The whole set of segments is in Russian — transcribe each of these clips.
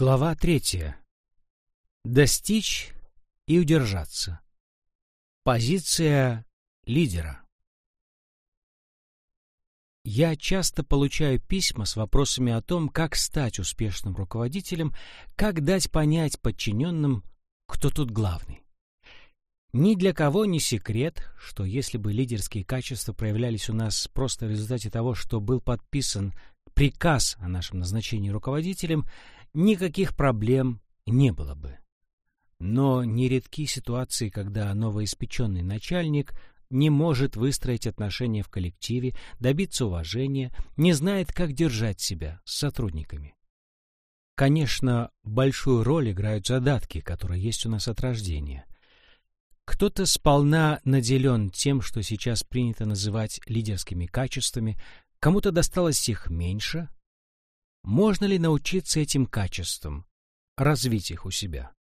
Глава третья. Достичь и удержаться. Позиция лидера. Я часто получаю письма с вопросами о том, как стать успешным руководителем, как дать понять подчиненным, кто тут главный. Ни для кого не секрет, что если бы лидерские качества проявлялись у нас просто в результате того, что был подписан приказ о нашем назначении руководителем, никаких проблем не было бы. Но нередки ситуации, когда новоиспеченный начальник не может выстроить отношения в коллективе, добиться уважения, не знает, как держать себя с сотрудниками. Конечно, большую роль играют задатки, которые есть у нас от рождения. Кто-то сполна наделен тем, что сейчас принято называть лидерскими качествами, кому-то досталось их меньше. Можно ли научиться этим качествам, развить их у себя?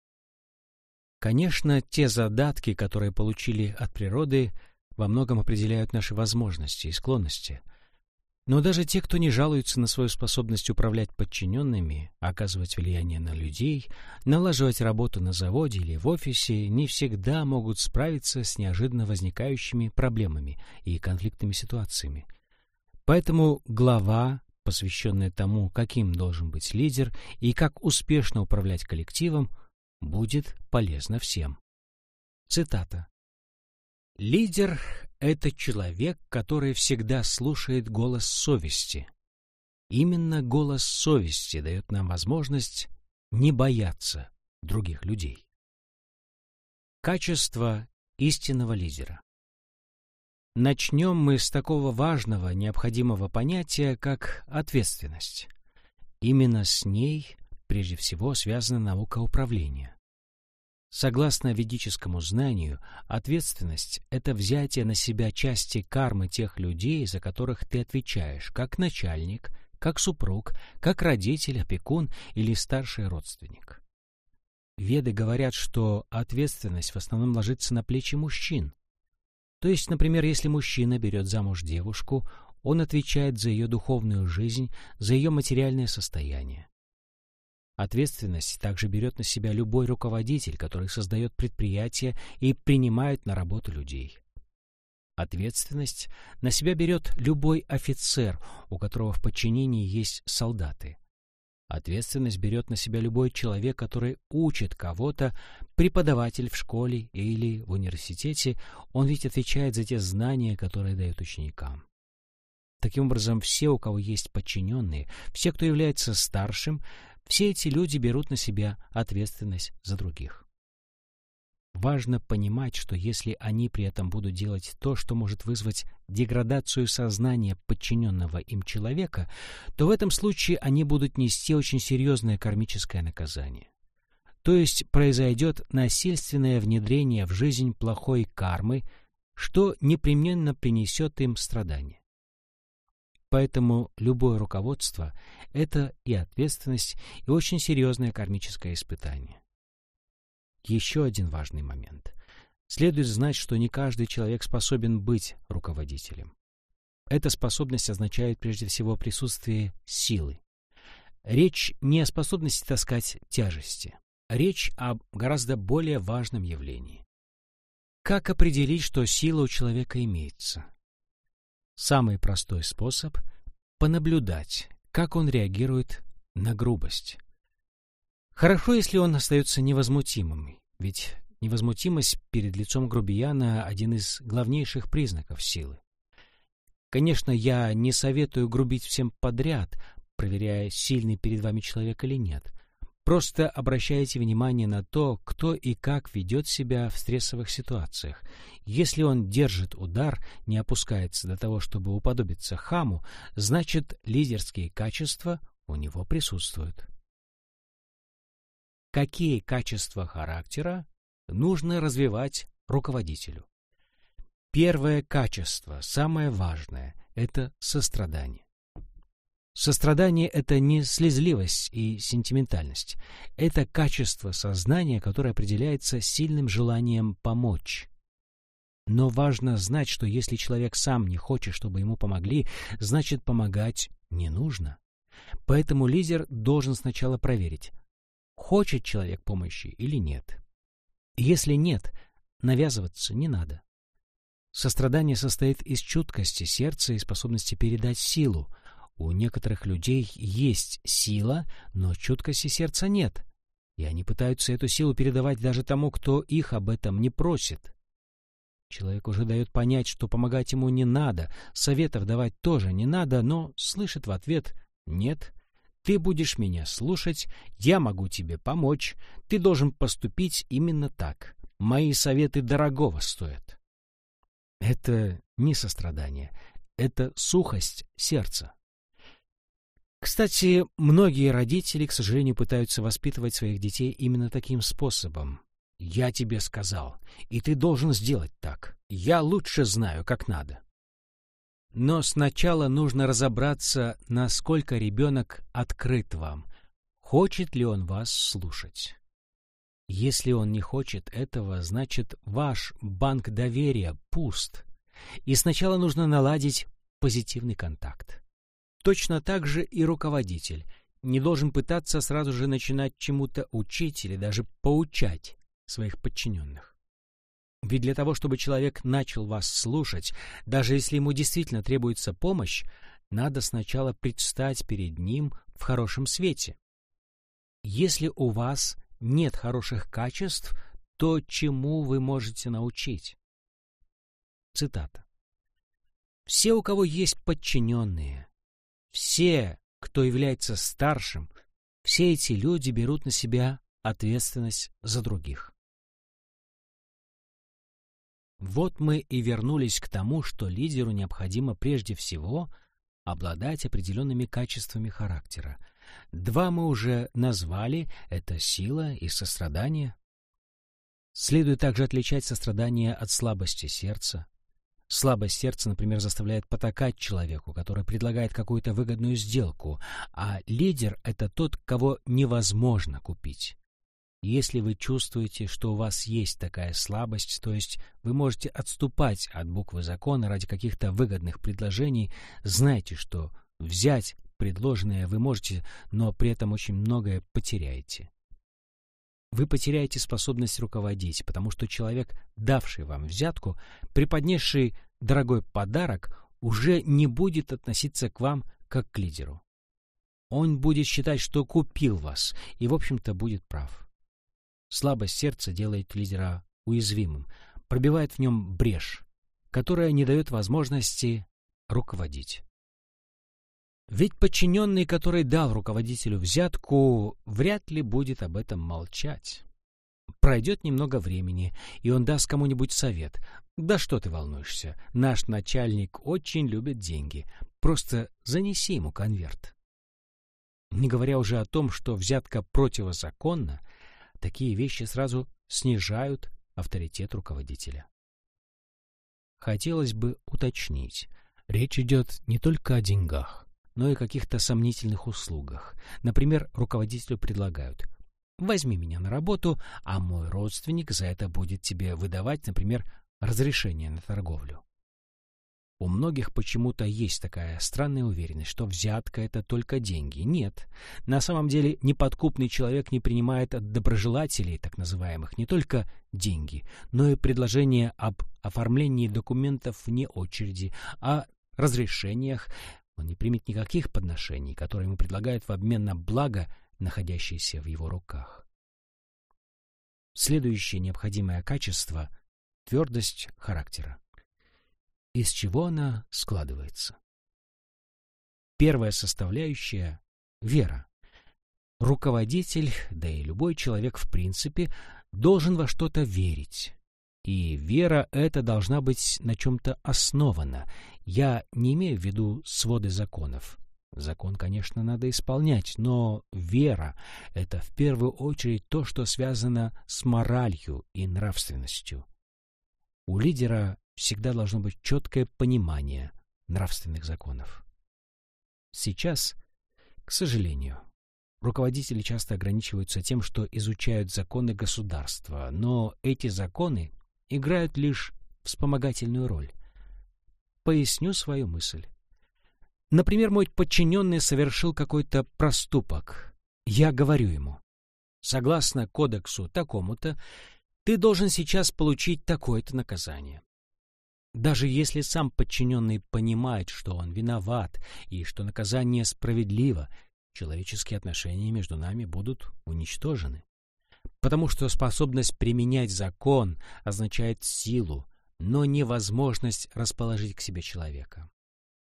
Конечно, те задатки, которые получили от природы, во многом определяют наши возможности и склонности. Но даже те, кто не жалуется на свою способность управлять подчиненными, оказывать влияние на людей, налаживать работу на заводе или в офисе, не всегда могут справиться с неожиданно возникающими проблемами и конфликтными ситуациями. Поэтому глава, посвященная тому, каким должен быть лидер и как успешно управлять коллективом, будет полезна всем. Цитата. Лидер — это человек, который всегда слушает голос совести. Именно голос совести дает нам возможность не бояться других людей. Качество истинного лидера. Начнем мы с такого важного, необходимого понятия, как ответственность. Именно с ней прежде всего связана наука управления. Согласно ведическому знанию, ответственность — это взятие на себя части кармы тех людей, за которых ты отвечаешь, как начальник, как супруг, как родитель, опекун или старший родственник. Веды говорят, что ответственность в основном ложится на плечи мужчин. То есть, например, если мужчина берет замуж девушку, он отвечает за ее духовную жизнь, за ее материальное состояние. Ответственность также берет на себя любой руководитель, который создает предприятие и принимает на работу людей. Ответственность на себя берет любой офицер, у которого в подчинении есть солдаты. Ответственность берет на себя любой человек, который учит кого-то, преподаватель в школе или в университете, он ведь отвечает за те знания, которые дает ученикам. Таким образом, все, у кого есть подчиненные, все, кто является старшим, все эти люди берут на себя ответственность за других. Важно понимать, что если они при этом будут делать то, что может вызвать деградацию сознания подчиненного им человека, то в этом случае они будут нести очень серьезное кармическое наказание. То есть произойдет насильственное внедрение в жизнь плохой кармы, что непременно принесет им страдания. Поэтому любое руководство — это и ответственность, и очень серьезное кармическое испытание. Еще один важный момент. Следует знать, что не каждый человек способен быть руководителем. Эта способность означает прежде всего присутствие силы. Речь не о способности таскать тяжести. Речь о гораздо более важном явлении. Как определить, что сила у человека имеется? Самый простой способ — понаблюдать, как он реагирует на грубость. Хорошо, если он остается невозмутимым, ведь невозмутимость перед лицом грубияна — один из главнейших признаков силы. Конечно, я не советую грубить всем подряд, проверяя, сильный перед вами человек или нет. Просто обращайте внимание на то, кто и как ведет себя в стрессовых ситуациях. Если он держит удар, не опускается до того, чтобы уподобиться хаму, значит, лидерские качества у него присутствуют. Какие качества характера нужно развивать руководителю? Первое качество, самое важное, это сострадание. Сострадание — это не слезливость и сентиментальность. Это качество сознания, которое определяется сильным желанием помочь. Но важно знать, что если человек сам не хочет, чтобы ему помогли, значит, помогать не нужно. Поэтому лидер должен сначала проверить, хочет человек помощи или нет. Если нет, навязываться не надо. Сострадание состоит из чуткости сердца и способности передать силу. У некоторых людей есть сила, но чуткости сердца нет, и они пытаются эту силу передавать даже тому, кто их об этом не просит. Человек уже дает понять, что помогать ему не надо, советов давать тоже не надо, но слышит в ответ «нет». Ты будешь меня слушать, я могу тебе помочь, ты должен поступить именно так. Мои советы дорогого стоят. Это не сострадание, это сухость сердца. Кстати, многие родители, к сожалению, пытаются воспитывать своих детей именно таким способом. «Я тебе сказал, и ты должен сделать так. Я лучше знаю, как надо». Но сначала нужно разобраться, насколько ребенок открыт вам, хочет ли он вас слушать. Если он не хочет этого, значит, ваш банк доверия пуст, и сначала нужно наладить позитивный контакт. Точно так же и руководитель не должен пытаться сразу же начинать чему-то учить или даже поучать своих подчиненных. Ведь для того, чтобы человек начал вас слушать, даже если ему действительно требуется помощь, надо сначала предстать перед ним в хорошем свете. Если у вас нет хороших качеств, то чему вы можете научить? Цитата. «Все, у кого есть подчиненные, все, кто является старшим, все эти люди берут на себя ответственность за других. Вот мы и вернулись к тому, что лидеру необходимо прежде всего обладать определенными качествами характера. Два мы уже назвали — это сила и сострадание. Следует также отличать сострадание от слабости сердца. Слабость сердца, например, заставляет потакать человеку, который предлагает какую-то выгодную сделку, а лидер — это тот, кого невозможно купить. Если вы чувствуете, что у вас есть такая слабость, то есть вы можете отступать от буквы закона ради каких-то выгодных предложений, знайте, что взять предложенное вы можете, но при этом очень многое потеряете. Вы потеряете способность руководить, потому что человек, давший вам взятку, преподнесший дорогой подарок, уже не будет относиться к вам как к лидеру. Он будет считать, что купил вас, и, в общем-то, будет прав. Слабость сердца делает лидера уязвимым, пробивает в нем брешь, которая не дает возможности руководить. Ведь подчиненный, который дал руководителю взятку, вряд ли будет об этом молчать. Пройдет немного времени, и он даст кому-нибудь совет. «Да что ты волнуешься? Наш начальник очень любит деньги. Просто занеси ему конверт». Не говоря уже о том, что взятка противозаконна, такие вещи сразу снижают авторитет руководителя. Хотелось бы уточнить, речь идет не только о деньгах но и каких-то сомнительных услугах. Например, руководителю предлагают «возьми меня на работу, а мой родственник за это будет тебе выдавать, например, разрешение на торговлю». У многих почему-то есть такая странная уверенность, что взятка — это только деньги. Нет. На самом деле неподкупный человек не принимает от доброжелателей, так называемых, не только деньги, но и предложение об оформлении документов вне очереди, о разрешениях, он не примет никаких подношений, которые ему предлагают в обмен на благо, находящееся в его руках. Следующее необходимое качество — твердость характера. Из чего она складывается? Первая составляющая — вера. Руководитель, да и любой человек в принципе, должен во что-то верить. И вера эта должна быть на чем-то основана. Я не имею в виду своды законов. Закон, конечно, надо исполнять, но вера — это в первую очередь то, что связано с моралью и нравственностью. У лидера всегда должно быть четкое понимание нравственных законов. Сейчас, к сожалению, руководители часто ограничиваются тем, что изучают законы государства, но эти законы играют лишь вспомогательную роль. Поясню свою мысль. Например, мой подчиненный совершил какой-то проступок. Я говорю ему, согласно кодексу такому-то, ты должен сейчас получить такое-то наказание. Даже если сам подчиненный понимает, что он виноват и что наказание справедливо, человеческие отношения между нами будут уничтожены. Потому что способность применять закон означает силу, но невозможность расположить к себе человека.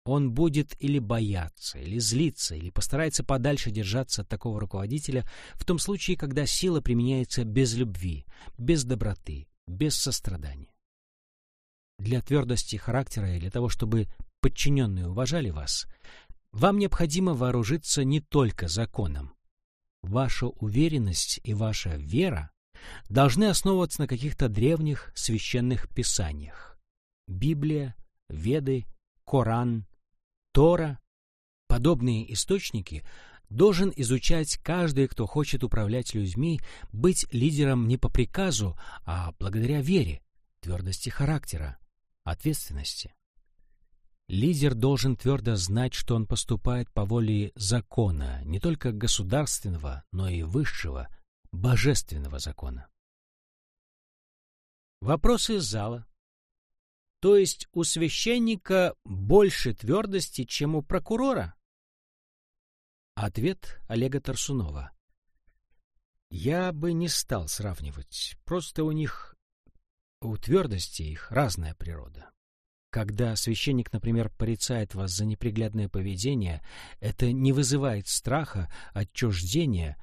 Он будет или бояться, или злиться, или постарается подальше держаться от такого руководителя в том случае, когда сила применяется без любви, без доброты, без сострадания. Для твердости характера и для того, чтобы подчиненные уважали вас, вам необходимо вооружиться не только законом. Ваша уверенность и ваша вера должны основываться на каких-то древних священных писаниях. Библия, Веды, Коран, Тора. Подобные источники должен изучать каждый, кто хочет управлять людьми, быть лидером не по приказу, а благодаря вере, твердости характера, ответственности. Лидер должен твердо знать, что он поступает по воле закона, не только государственного, но и высшего, божественного закона. Вопросы из зала. То есть у священника больше твердости, чем у прокурора? Ответ Олега Тарсунова. Я бы не стал сравнивать. Просто у них, у твердости их разная природа. Когда священник, например, порицает вас за неприглядное поведение, это не вызывает страха, отчуждения,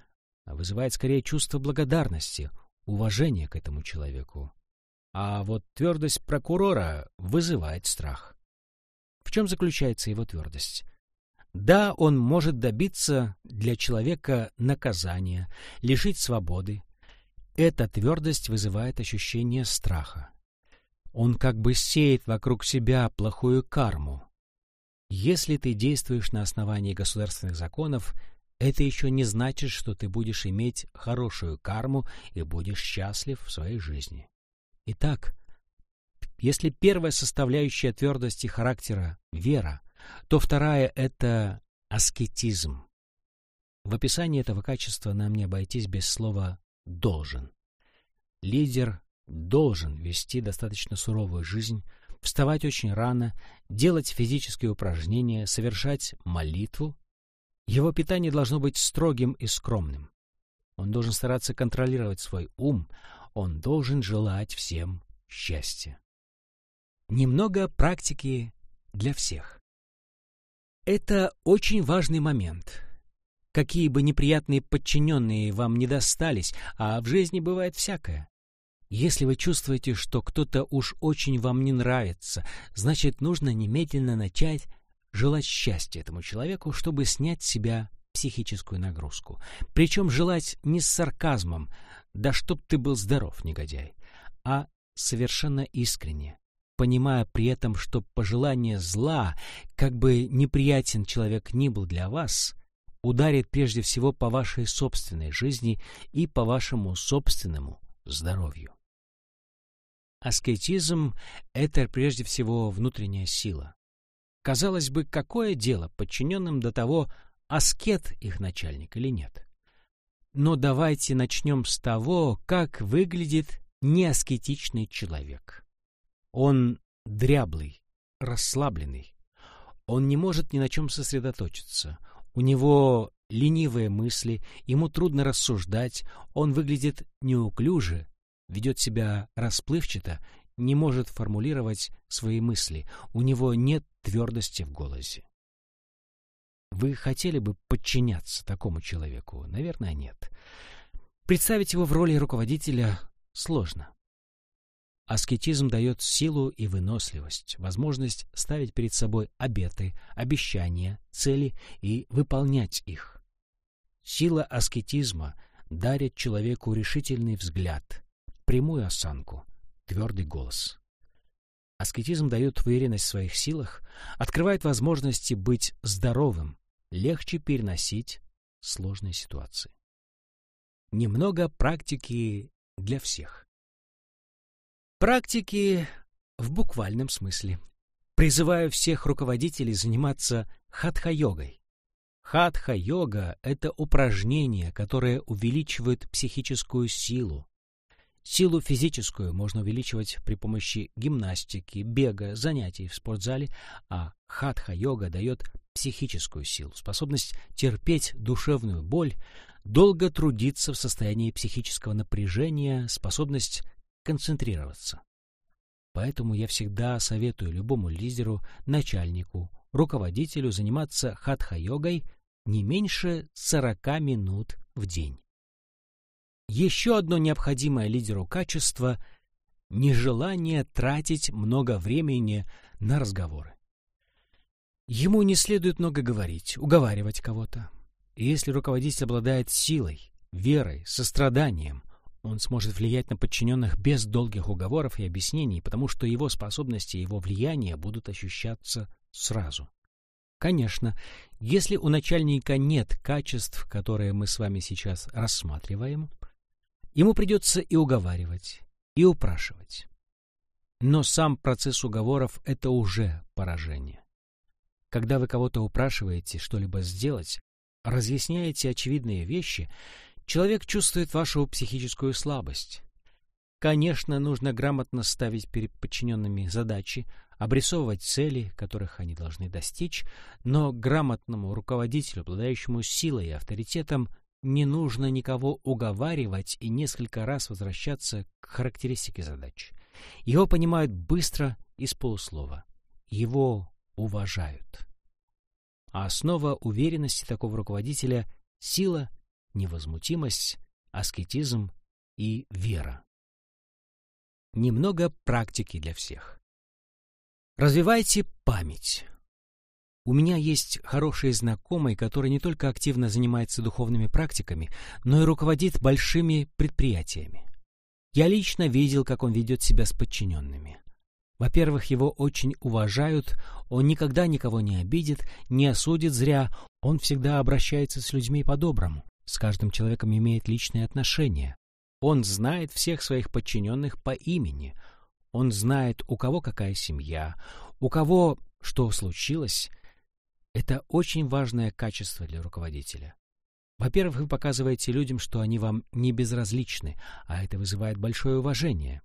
а вызывает скорее чувство благодарности, уважения к этому человеку. А вот твердость прокурора вызывает страх. В чем заключается его твердость? Да, он может добиться для человека наказания, лишить свободы. Эта твердость вызывает ощущение страха. Он как бы сеет вокруг себя плохую карму. Если ты действуешь на основании государственных законов, это еще не значит, что ты будешь иметь хорошую карму и будешь счастлив в своей жизни. Итак, если первая составляющая твердости характера — вера, то вторая — это аскетизм. В описании этого качества нам не обойтись без слова «должен». Лидер должен вести достаточно суровую жизнь, вставать очень рано, делать физические упражнения, совершать молитву. Его питание должно быть строгим и скромным. Он должен стараться контролировать свой ум, он должен желать всем счастья. Немного практики для всех. Это очень важный момент. Какие бы неприятные подчиненные вам не достались, а в жизни бывает всякое. Если вы чувствуете, что кто-то уж очень вам не нравится, значит, нужно немедленно начать желать счастья этому человеку, чтобы снять с себя психическую нагрузку. Причем желать не с сарказмом, да чтоб ты был здоров, негодяй, а совершенно искренне, понимая при этом, что пожелание зла, как бы неприятен человек ни был для вас, ударит прежде всего по вашей собственной жизни и по вашему собственному здоровью. Аскетизм — это прежде всего внутренняя сила. Казалось бы, какое дело подчиненным до того, аскет их начальник или нет? Но давайте начнем с того, как выглядит неаскетичный человек. Он дряблый, расслабленный. Он не может ни на чем сосредоточиться. У него ленивые мысли, ему трудно рассуждать, он выглядит неуклюже, ведет себя расплывчато, не может формулировать свои мысли, у него нет твердости в голосе. Вы хотели бы подчиняться такому человеку? Наверное, нет. Представить его в роли руководителя сложно. Аскетизм дает силу и выносливость, возможность ставить перед собой обеты, обещания, цели и выполнять их. Сила аскетизма дарит человеку решительный взгляд, прямую осанку, твердый голос. Аскетизм дает уверенность в своих силах, открывает возможности быть здоровым, легче переносить сложные ситуации. Немного практики для всех. Практики в буквальном смысле. Призываю всех руководителей заниматься хатха-йогой. Хатха-йога — это упражнение, которое увеличивает психическую силу. Силу физическую можно увеличивать при помощи гимнастики, бега, занятий в спортзале, а хатха-йога дает психическую силу, способность терпеть душевную боль, долго трудиться в состоянии психического напряжения, способность концентрироваться. Поэтому я всегда советую любому лидеру, начальнику, руководителю заниматься хатха-йогой не меньше 40 минут в день. Еще одно необходимое лидеру качество – нежелание тратить много времени на разговоры. Ему не следует много говорить, уговаривать кого-то. Если руководитель обладает силой, верой, состраданием, он сможет влиять на подчиненных без долгих уговоров и объяснений, потому что его способности и его влияние будут ощущаться сразу. Конечно, если у начальника нет качеств, которые мы с вами сейчас рассматриваем, ему придется и уговаривать, и упрашивать. Но сам процесс уговоров — это уже поражение. Когда вы кого-то упрашиваете что-либо сделать, разъясняете очевидные вещи — Человек чувствует вашу психическую слабость. Конечно, нужно грамотно ставить перед подчиненными задачи, обрисовывать цели, которых они должны достичь, но грамотному руководителю, обладающему силой и авторитетом, не нужно никого уговаривать и несколько раз возвращаться к характеристике задач. Его понимают быстро и с полуслова. Его уважают. А основа уверенности такого руководителя — сила невозмутимость, аскетизм и вера. Немного практики для всех. Развивайте память. У меня есть хороший знакомый, который не только активно занимается духовными практиками, но и руководит большими предприятиями. Я лично видел, как он ведет себя с подчиненными. Во-первых, его очень уважают, он никогда никого не обидит, не осудит зря, он всегда обращается с людьми по-доброму. С каждым человеком имеет личные отношения. Он знает всех своих подчиненных по имени. Он знает, у кого какая семья, у кого что случилось. Это очень важное качество для руководителя. Во-первых, вы показываете людям, что они вам не безразличны, а это вызывает большое уважение.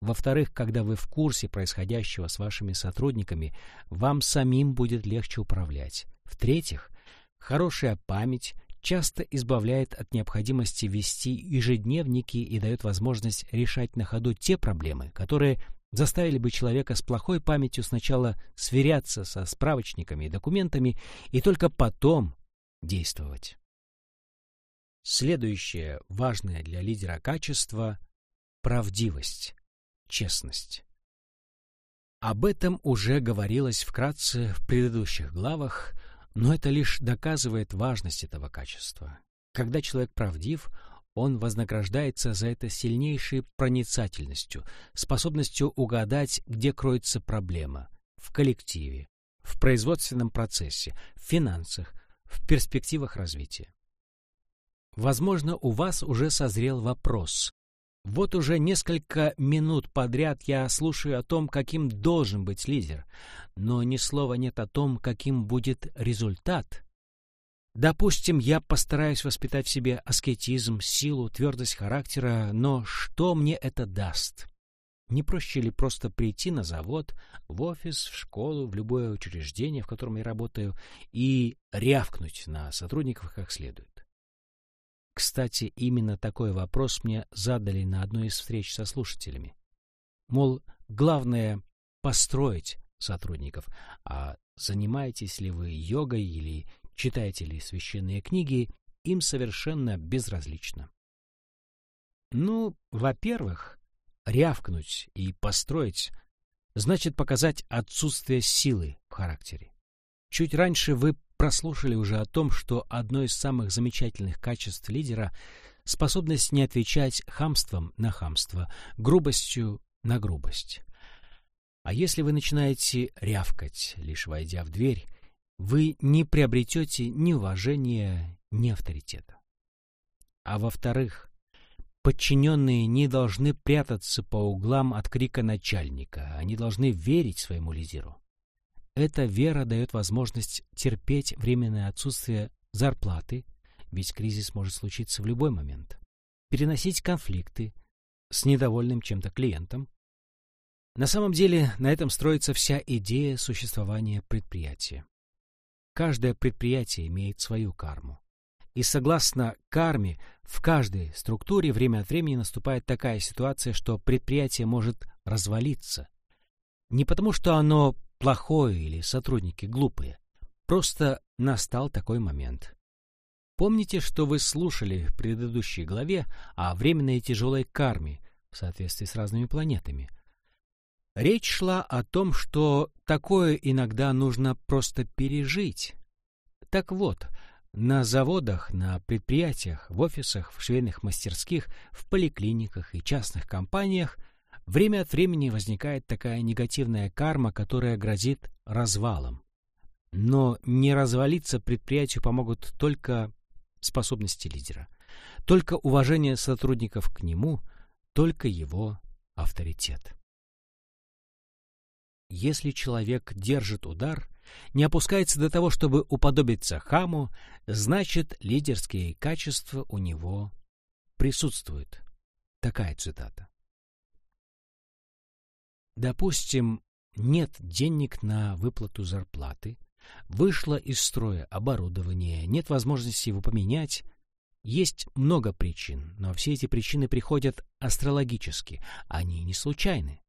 Во-вторых, когда вы в курсе происходящего с вашими сотрудниками, вам самим будет легче управлять. В-третьих, хорошая память часто избавляет от необходимости вести ежедневники и дает возможность решать на ходу те проблемы, которые заставили бы человека с плохой памятью сначала сверяться со справочниками и документами и только потом действовать. Следующее важное для лидера качество – правдивость, честность. Об этом уже говорилось вкратце в предыдущих главах, но это лишь доказывает важность этого качества. Когда человек правдив, он вознаграждается за это сильнейшей проницательностью, способностью угадать, где кроется проблема – в коллективе, в производственном процессе, в финансах, в перспективах развития. Возможно, у вас уже созрел вопрос, вот уже несколько минут подряд я слушаю о том, каким должен быть лидер, но ни слова нет о том, каким будет результат. Допустим, я постараюсь воспитать в себе аскетизм, силу, твердость характера, но что мне это даст? Не проще ли просто прийти на завод, в офис, в школу, в любое учреждение, в котором я работаю, и рявкнуть на сотрудников как следует? Кстати, именно такой вопрос мне задали на одной из встреч со слушателями. Мол, главное — построить сотрудников, а занимаетесь ли вы йогой или читаете ли священные книги, им совершенно безразлично. Ну, во-первых, рявкнуть и построить значит показать отсутствие силы в характере. Чуть раньше вы прослушали уже о том, что одно из самых замечательных качеств лидера — способность не отвечать хамством на хамство, грубостью на грубость. А если вы начинаете рявкать, лишь войдя в дверь, вы не приобретете ни уважения, ни авторитета. А во-вторых, подчиненные не должны прятаться по углам от крика начальника, они должны верить своему лидеру. Эта вера дает возможность терпеть временное отсутствие зарплаты, ведь кризис может случиться в любой момент, переносить конфликты с недовольным чем-то клиентом. На самом деле на этом строится вся идея существования предприятия. Каждое предприятие имеет свою карму. И согласно карме, в каждой структуре время от времени наступает такая ситуация, что предприятие может развалиться. Не потому, что оно плохое или сотрудники глупые. Просто настал такой момент. Помните, что вы слушали в предыдущей главе о временной тяжелой карме в соответствии с разными планетами? Речь шла о том, что такое иногда нужно просто пережить. Так вот, на заводах, на предприятиях, в офисах, в швейных мастерских, в поликлиниках и частных компаниях время от времени возникает такая негативная карма, которая грозит развалом. Но не развалиться предприятию помогут только способности лидера, только уважение сотрудников к нему, только его авторитет. Если человек держит удар, не опускается до того, чтобы уподобиться хаму, значит, лидерские качества у него присутствуют. Такая цитата. Допустим, нет денег на выплату зарплаты, вышло из строя оборудование, нет возможности его поменять. Есть много причин, но все эти причины приходят астрологически, они не случайны.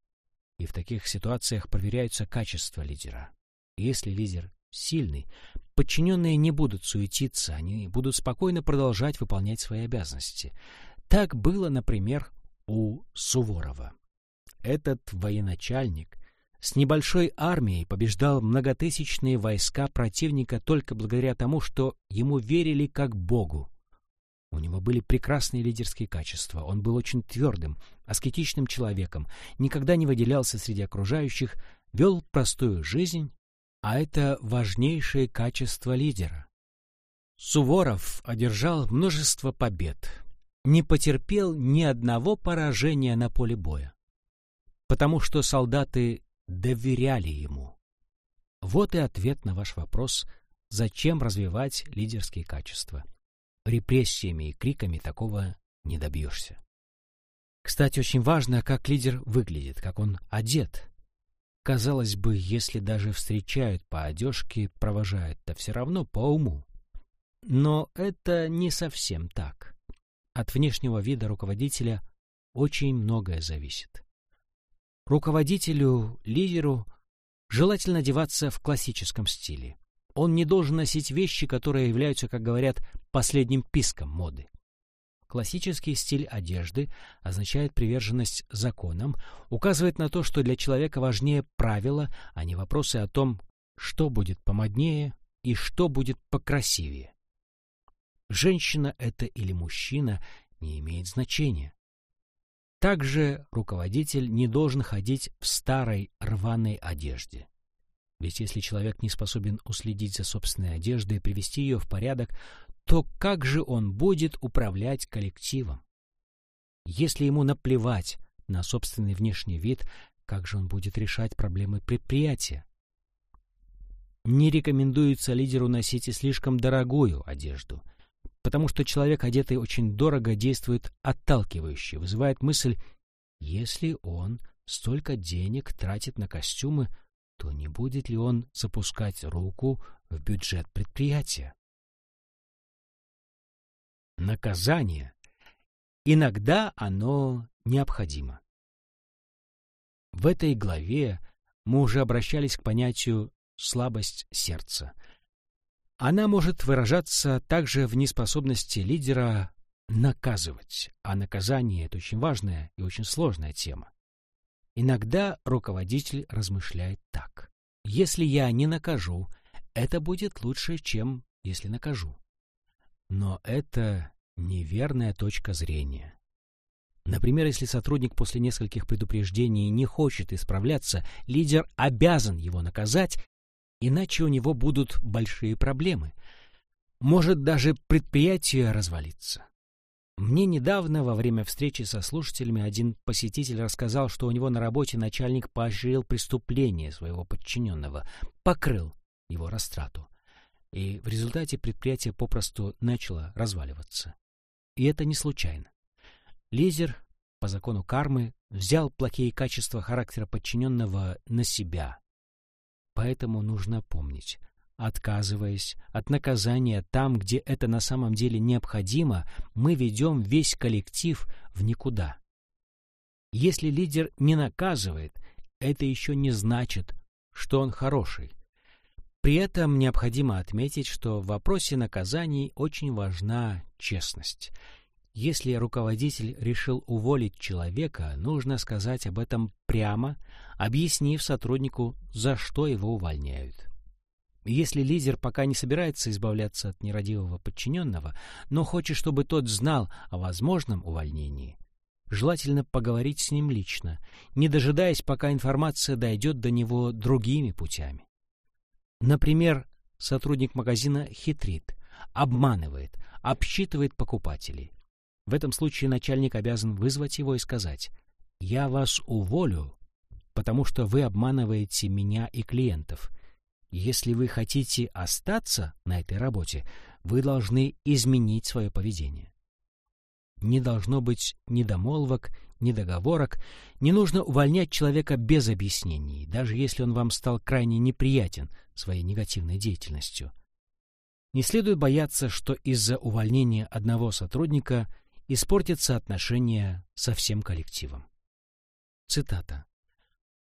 И в таких ситуациях проверяются качества лидера. Если лидер сильный, подчиненные не будут суетиться, они будут спокойно продолжать выполнять свои обязанности. Так было, например, у Суворова. Этот военачальник с небольшой армией побеждал многотысячные войска противника только благодаря тому, что ему верили как Богу. У него были прекрасные лидерские качества. Он был очень твердым, аскетичным человеком, никогда не выделялся среди окружающих, вел простую жизнь, а это важнейшее качество лидера. Суворов одержал множество побед, не потерпел ни одного поражения на поле боя, потому что солдаты доверяли ему. Вот и ответ на ваш вопрос, зачем развивать лидерские качества. Репрессиями и криками такого не добьешься. Кстати, очень важно, как лидер выглядит, как он одет. Казалось бы, если даже встречают по одежке, провожают-то все равно по уму. Но это не совсем так. От внешнего вида руководителя очень многое зависит. Руководителю, лидеру желательно одеваться в классическом стиле. Он не должен носить вещи, которые являются, как говорят, последним писком моды. Классический стиль одежды означает приверженность законам, указывает на то, что для человека важнее правила, а не вопросы о том, что будет помоднее и что будет покрасивее. Женщина это или мужчина не имеет значения. Также руководитель не должен ходить в старой рваной одежде. Ведь если человек не способен уследить за собственной одеждой и привести ее в порядок, то как же он будет управлять коллективом? Если ему наплевать на собственный внешний вид, как же он будет решать проблемы предприятия? Не рекомендуется лидеру носить и слишком дорогую одежду, потому что человек, одетый очень дорого, действует отталкивающе, вызывает мысль, если он столько денег тратит на костюмы, то не будет ли он запускать руку в бюджет предприятия? наказание, иногда оно необходимо. В этой главе мы уже обращались к понятию «слабость сердца». Она может выражаться также в неспособности лидера наказывать, а наказание — это очень важная и очень сложная тема. Иногда руководитель размышляет так. Если я не накажу, это будет лучше, чем если накажу. Но это неверная точка зрения. Например, если сотрудник после нескольких предупреждений не хочет исправляться, лидер обязан его наказать, иначе у него будут большие проблемы. Может даже предприятие развалиться. Мне недавно во время встречи со слушателями один посетитель рассказал, что у него на работе начальник поощрил преступление своего подчиненного, покрыл его растрату. и в результате предприятие попросту начало разваливаться. И это не случайно. Лидер, по закону кармы, взял плохие качества характера подчиненного на себя. Поэтому нужно помнить, отказываясь от наказания там, где это на самом деле необходимо, мы ведем весь коллектив в никуда. Если лидер не наказывает, это еще не значит, что он хороший. При этом необходимо отметить, что в вопросе наказаний очень важна честность. Если руководитель решил уволить человека, нужно сказать об этом прямо, объяснив сотруднику, за что его увольняют. Если лидер пока не собирается избавляться от нерадивого подчиненного, но хочет, чтобы тот знал о возможном увольнении, желательно поговорить с ним лично, не дожидаясь, пока информация дойдет до него другими путями. Например, сотрудник магазина хитрит, обманывает, обсчитывает покупателей. В этом случае начальник обязан вызвать его и сказать «Я вас уволю, потому что вы обманываете меня и клиентов. Если вы хотите остаться на этой работе, вы должны изменить свое поведение». Не должно быть недомолвок, недоговорок, не нужно увольнять человека без объяснений, даже если он вам стал крайне неприятен своей негативной деятельностью. Не следует бояться, что из-за увольнения одного сотрудника испортятся отношения со всем коллективом. Цитата.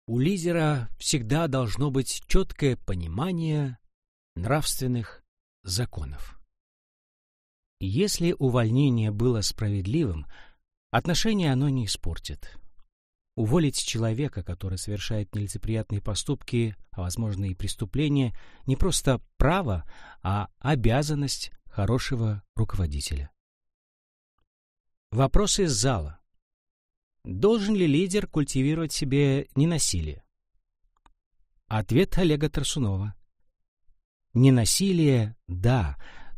У лидера всегда должно быть четкое понимание нравственных законов. Если увольнение было справедливым, отношения оно не испортит. Уволить человека, который совершает нелицеприятные поступки, а возможно и преступления, не просто право, а обязанность хорошего руководителя. Вопрос из зала. Должен ли лидер культивировать себе ненасилие? Ответ Олега Тарсунова. Ненасилие – да,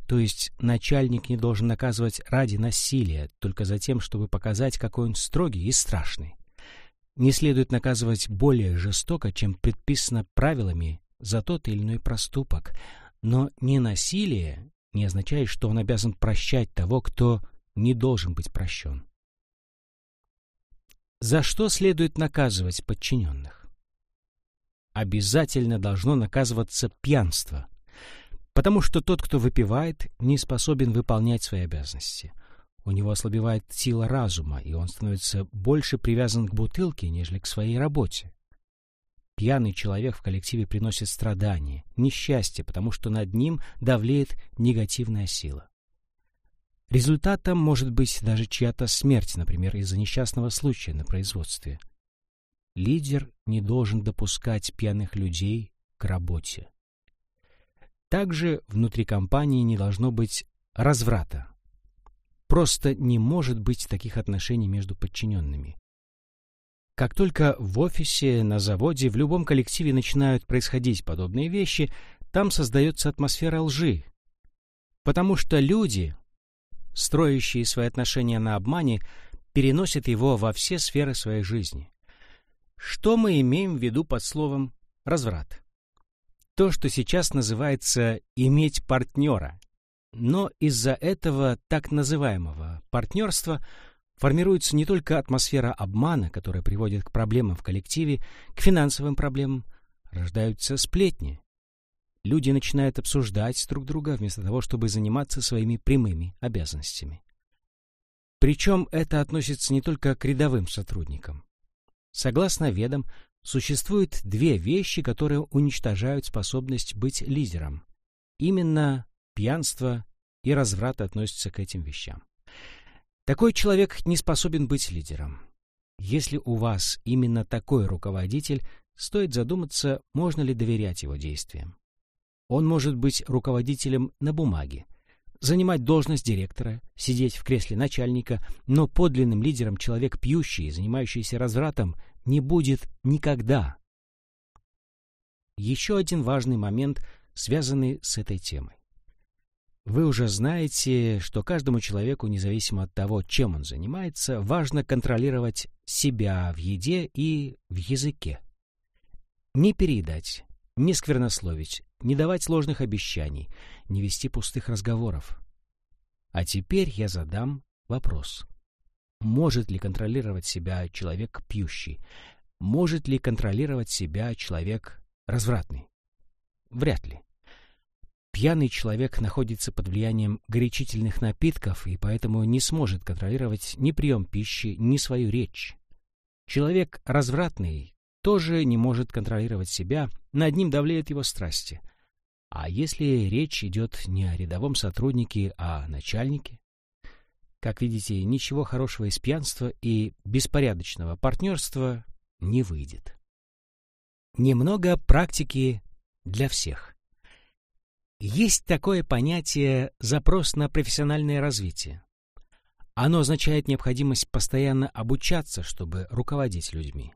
то есть начальник не должен наказывать ради насилия, только за тем, чтобы показать, какой он строгий и страшный не следует наказывать более жестоко, чем предписано правилами за тот или иной проступок. Но не насилие не означает, что он обязан прощать того, кто не должен быть прощен. За что следует наказывать подчиненных? Обязательно должно наказываться пьянство, потому что тот, кто выпивает, не способен выполнять свои обязанности. У него ослабевает сила разума, и он становится больше привязан к бутылке, нежели к своей работе. Пьяный человек в коллективе приносит страдания, несчастье, потому что над ним давлеет негативная сила. Результатом может быть даже чья-то смерть, например, из-за несчастного случая на производстве. Лидер не должен допускать пьяных людей к работе. Также внутри компании не должно быть разврата, Просто не может быть таких отношений между подчиненными. Как только в офисе, на заводе, в любом коллективе начинают происходить подобные вещи, там создается атмосфера лжи. Потому что люди, строящие свои отношения на обмане, переносят его во все сферы своей жизни. Что мы имеем в виду под словом «разврат»? То, что сейчас называется «иметь партнера», но из-за этого так называемого партнерства формируется не только атмосфера обмана, которая приводит к проблемам в коллективе, к финансовым проблемам, рождаются сплетни. Люди начинают обсуждать друг друга вместо того, чтобы заниматься своими прямыми обязанностями. Причем это относится не только к рядовым сотрудникам. Согласно ведам, существуют две вещи, которые уничтожают способность быть лидером. Именно пьянство и разврат относятся к этим вещам. Такой человек не способен быть лидером. Если у вас именно такой руководитель, стоит задуматься, можно ли доверять его действиям. Он может быть руководителем на бумаге, занимать должность директора, сидеть в кресле начальника, но подлинным лидером человек пьющий и занимающийся развратом не будет никогда. Еще один важный момент, связанный с этой темой. Вы уже знаете, что каждому человеку, независимо от того, чем он занимается, важно контролировать себя в еде и в языке. Не переедать, не сквернословить, не давать ложных обещаний, не вести пустых разговоров. А теперь я задам вопрос. Может ли контролировать себя человек пьющий? Может ли контролировать себя человек развратный? Вряд ли. Пьяный человек находится под влиянием горячительных напитков и поэтому не сможет контролировать ни прием пищи, ни свою речь. Человек развратный тоже не может контролировать себя, над ним давлеют его страсти. А если речь идет не о рядовом сотруднике, а о начальнике? Как видите, ничего хорошего из пьянства и беспорядочного партнерства не выйдет. Немного практики для всех. Есть такое понятие «запрос на профессиональное развитие». Оно означает необходимость постоянно обучаться, чтобы руководить людьми.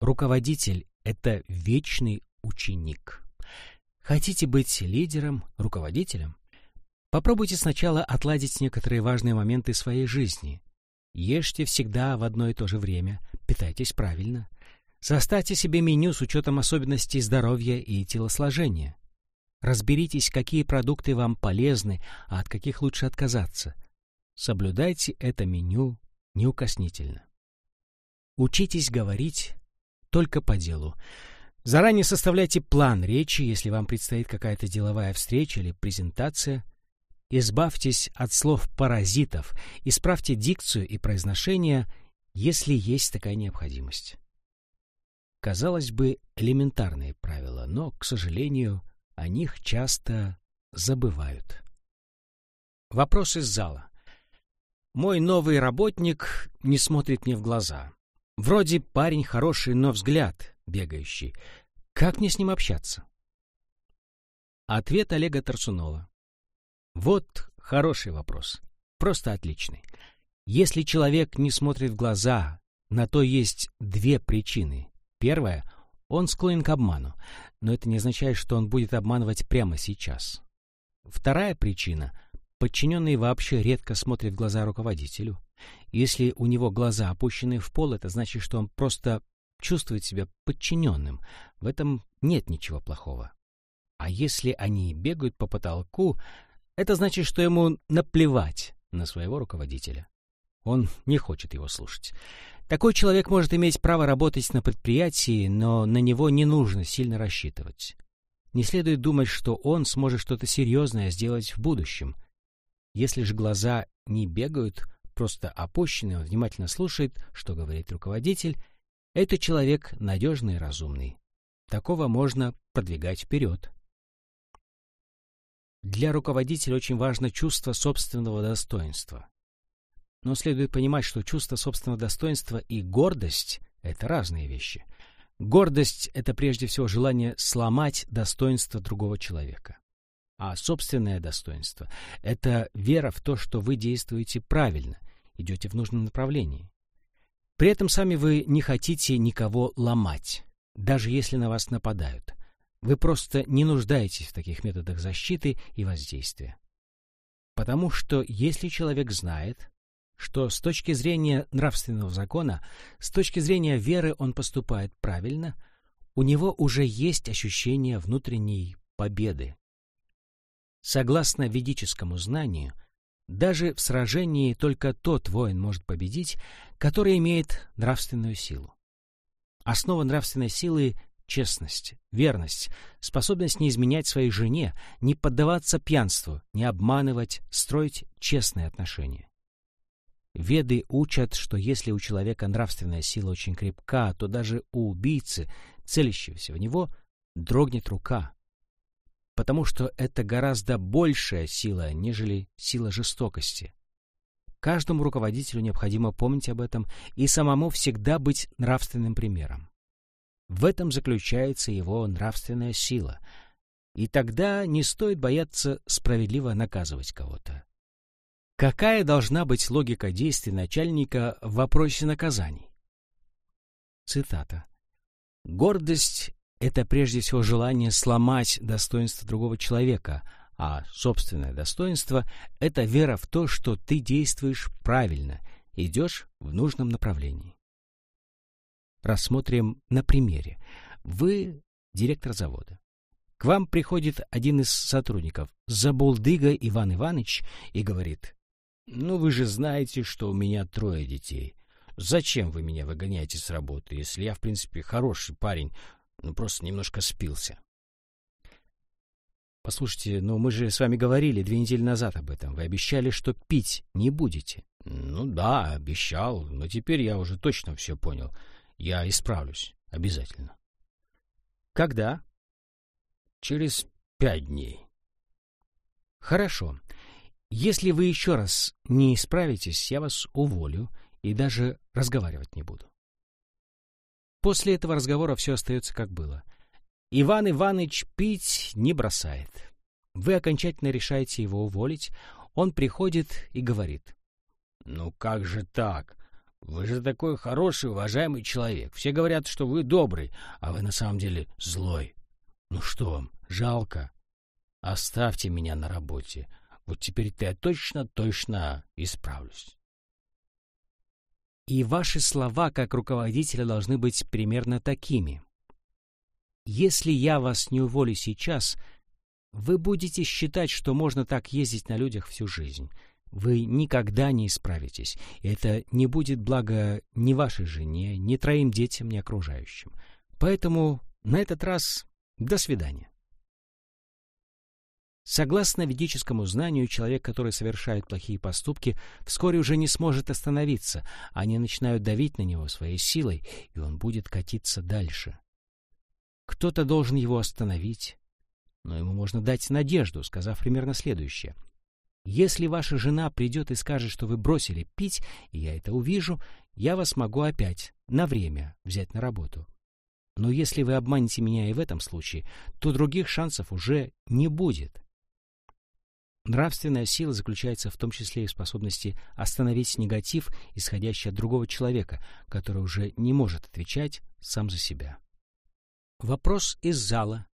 Руководитель — это вечный ученик. Хотите быть лидером, руководителем? Попробуйте сначала отладить некоторые важные моменты своей жизни. Ешьте всегда в одно и то же время, питайтесь правильно. Составьте себе меню с учетом особенностей здоровья и телосложения. Разберитесь, какие продукты вам полезны, а от каких лучше отказаться. Соблюдайте это меню неукоснительно. Учитесь говорить только по делу. Заранее составляйте план речи, если вам предстоит какая-то деловая встреча или презентация. Избавьтесь от слов-паразитов, исправьте дикцию и произношение, если есть такая необходимость. Казалось бы, элементарные правила, но, к сожалению, о них часто забывают. Вопрос из зала. Мой новый работник не смотрит мне в глаза. Вроде парень хороший, но взгляд бегающий. Как мне с ним общаться? Ответ Олега Тарсунова. Вот хороший вопрос. Просто отличный. Если человек не смотрит в глаза, на то есть две причины. Первая — он склонен к обману, но это не означает, что он будет обманывать прямо сейчас. Вторая причина — подчиненный вообще редко смотрит в глаза руководителю. Если у него глаза опущены в пол, это значит, что он просто чувствует себя подчиненным. В этом нет ничего плохого. А если они бегают по потолку, это значит, что ему наплевать на своего руководителя. Он не хочет его слушать. Такой человек может иметь право работать на предприятии, но на него не нужно сильно рассчитывать. Не следует думать, что он сможет что-то серьезное сделать в будущем. Если же глаза не бегают, просто опущенный, он внимательно слушает, что говорит руководитель. Это человек надежный и разумный. Такого можно продвигать вперед. Для руководителя очень важно чувство собственного достоинства. Но следует понимать, что чувство собственного достоинства и гордость — это разные вещи. Гордость — это прежде всего желание сломать достоинство другого человека. А собственное достоинство — это вера в то, что вы действуете правильно — идете в нужном направлении. При этом сами вы не хотите никого ломать, даже если на вас нападают. Вы просто не нуждаетесь в таких методах защиты и воздействия. Потому что если человек знает, что с точки зрения нравственного закона, с точки зрения веры он поступает правильно, у него уже есть ощущение внутренней победы. Согласно ведическому знанию, даже в сражении только тот воин может победить, который имеет нравственную силу. Основа нравственной силы — честность, верность, способность не изменять своей жене, не поддаваться пьянству, не обманывать, строить честные отношения. Веды учат, что если у человека нравственная сила очень крепка, то даже у убийцы, целящегося в него, дрогнет рука, потому что это гораздо большая сила, нежели сила жестокости. Каждому руководителю необходимо помнить об этом и самому всегда быть нравственным примером. В этом заключается его нравственная сила. И тогда не стоит бояться справедливо наказывать кого-то. Какая должна быть логика действий начальника в вопросе наказаний? Цитата. «Гордость это прежде всего желание сломать достоинство другого человека, а собственное достоинство — это вера в то, что ты действуешь правильно, идешь в нужном направлении. Рассмотрим на примере. Вы директор завода. К вам приходит один из сотрудников, Забулдыга Иван Иванович, и говорит, «Ну, вы же знаете, что у меня трое детей. Зачем вы меня выгоняете с работы, если я, в принципе, хороший парень, ну, просто немножко спился?» Послушайте, но мы же с вами говорили две недели назад об этом. Вы обещали, что пить не будете. Ну да, обещал, но теперь я уже точно все понял. Я исправлюсь. Обязательно. Когда? Через пять дней. Хорошо. Если вы еще раз не исправитесь, я вас уволю и даже разговаривать не буду. После этого разговора все остается как было — Иван Иванович пить не бросает. Вы окончательно решаете его уволить. Он приходит и говорит. «Ну как же так? Вы же такой хороший, уважаемый человек. Все говорят, что вы добрый, а вы на самом деле злой. Ну что вам, жалко? Оставьте меня на работе. Вот теперь-то я точно-точно исправлюсь». И ваши слова как руководителя должны быть примерно такими. Если я вас не уволю сейчас, вы будете считать, что можно так ездить на людях всю жизнь. Вы никогда не исправитесь. Это не будет благо ни вашей жене, ни троим детям, ни окружающим. Поэтому на этот раз до свидания. Согласно ведическому знанию, человек, который совершает плохие поступки, вскоре уже не сможет остановиться. Они начинают давить на него своей силой, и он будет катиться дальше. Кто-то должен его остановить. Но ему можно дать надежду, сказав примерно следующее. Если ваша жена придет и скажет, что вы бросили пить, и я это увижу, я вас могу опять на время взять на работу. Но если вы обманете меня и в этом случае, то других шансов уже не будет. Нравственная сила заключается в том числе и в способности остановить негатив, исходящий от другого человека, который уже не может отвечать сам за себя. Вопрос из зала.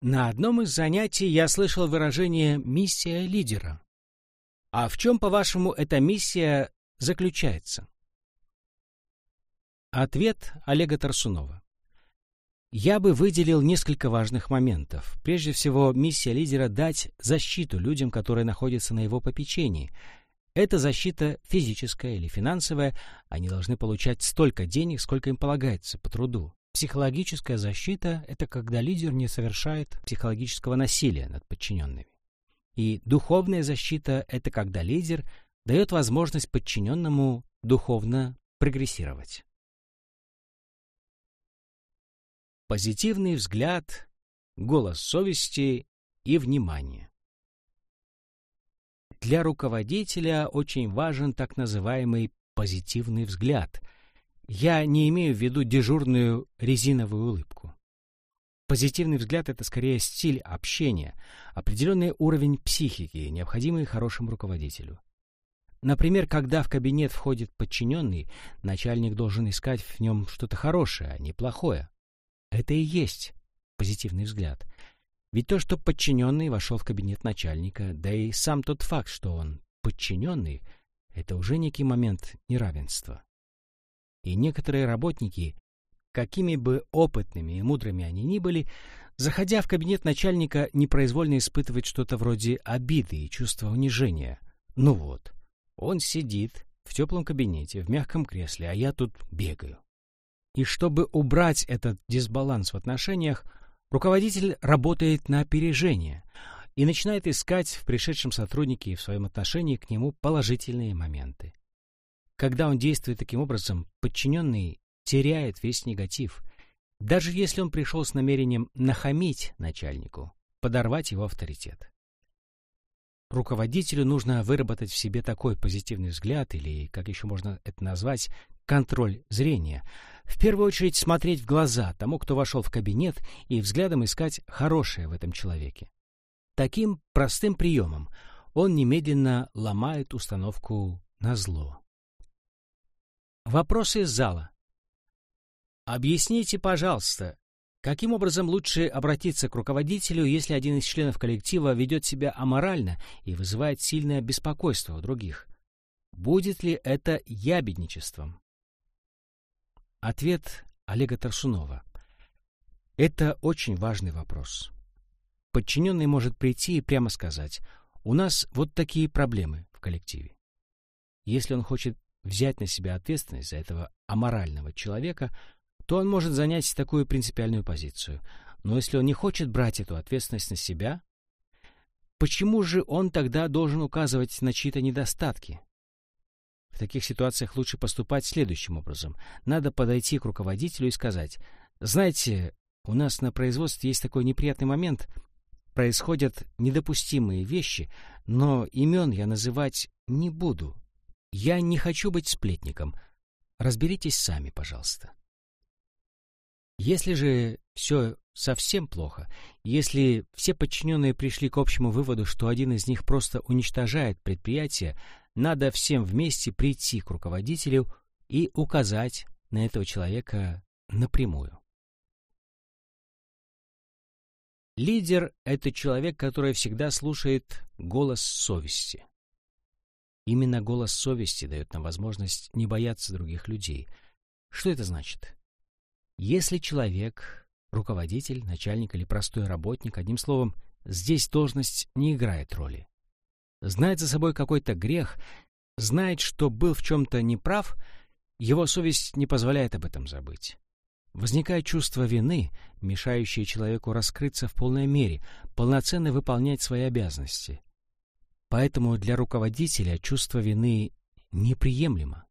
На одном из занятий я слышал выражение «миссия лидера». А в чем, по-вашему, эта миссия заключается? Ответ Олега Тарсунова. Я бы выделил несколько важных моментов. Прежде всего, миссия лидера — дать защиту людям, которые находятся на его попечении. Это защита физическая или финансовая. Они должны получать столько денег, сколько им полагается по труду. Психологическая защита — это когда лидер не совершает психологического насилия над подчиненными. И духовная защита — это когда лидер дает возможность подчиненному духовно прогрессировать. Позитивный взгляд, голос совести и внимание. Для руководителя очень важен так называемый позитивный взгляд — я не имею в виду дежурную резиновую улыбку. Позитивный взгляд — это скорее стиль общения, определенный уровень психики, необходимый хорошему руководителю. Например, когда в кабинет входит подчиненный, начальник должен искать в нем что-то хорошее, а не плохое. Это и есть позитивный взгляд. Ведь то, что подчиненный вошел в кабинет начальника, да и сам тот факт, что он подчиненный, это уже некий момент неравенства. И некоторые работники, какими бы опытными и мудрыми они ни были, заходя в кабинет начальника, непроизвольно испытывают что-то вроде обиды и чувства унижения. Ну вот, он сидит в теплом кабинете, в мягком кресле, а я тут бегаю. И чтобы убрать этот дисбаланс в отношениях, руководитель работает на опережение и начинает искать в пришедшем сотруднике и в своем отношении к нему положительные моменты. Когда он действует таким образом, подчиненный теряет весь негатив, даже если он пришел с намерением нахамить начальнику, подорвать его авторитет. Руководителю нужно выработать в себе такой позитивный взгляд, или, как еще можно это назвать, контроль зрения. В первую очередь смотреть в глаза тому, кто вошел в кабинет, и взглядом искать хорошее в этом человеке. Таким простым приемом он немедленно ломает установку на зло. Вопросы из зала. Объясните, пожалуйста, каким образом лучше обратиться к руководителю, если один из членов коллектива ведет себя аморально и вызывает сильное беспокойство у других? Будет ли это ябедничеством? Ответ Олега Тарсунова. Это очень важный вопрос. Подчиненный может прийти и прямо сказать, у нас вот такие проблемы в коллективе. Если он хочет взять на себя ответственность за этого аморального человека, то он может занять такую принципиальную позицию. Но если он не хочет брать эту ответственность на себя, почему же он тогда должен указывать на чьи-то недостатки? В таких ситуациях лучше поступать следующим образом. Надо подойти к руководителю и сказать, «Знаете, у нас на производстве есть такой неприятный момент. Происходят недопустимые вещи, но имен я называть не буду. Я не хочу быть сплетником. Разберитесь сами, пожалуйста». Если же все совсем плохо, если все подчиненные пришли к общему выводу, что один из них просто уничтожает предприятие, надо всем вместе прийти к руководителю и указать на этого человека напрямую. Лидер — это человек, который всегда слушает голос совести. Именно голос совести дает нам возможность не бояться других людей. Что это значит? Если человек, руководитель, начальник или простой работник, одним словом, здесь должность не играет роли знает за собой какой-то грех, знает, что был в чем-то неправ, его совесть не позволяет об этом забыть. Возникает чувство вины, мешающее человеку раскрыться в полной мере, полноценно выполнять свои обязанности. Поэтому для руководителя чувство вины неприемлемо.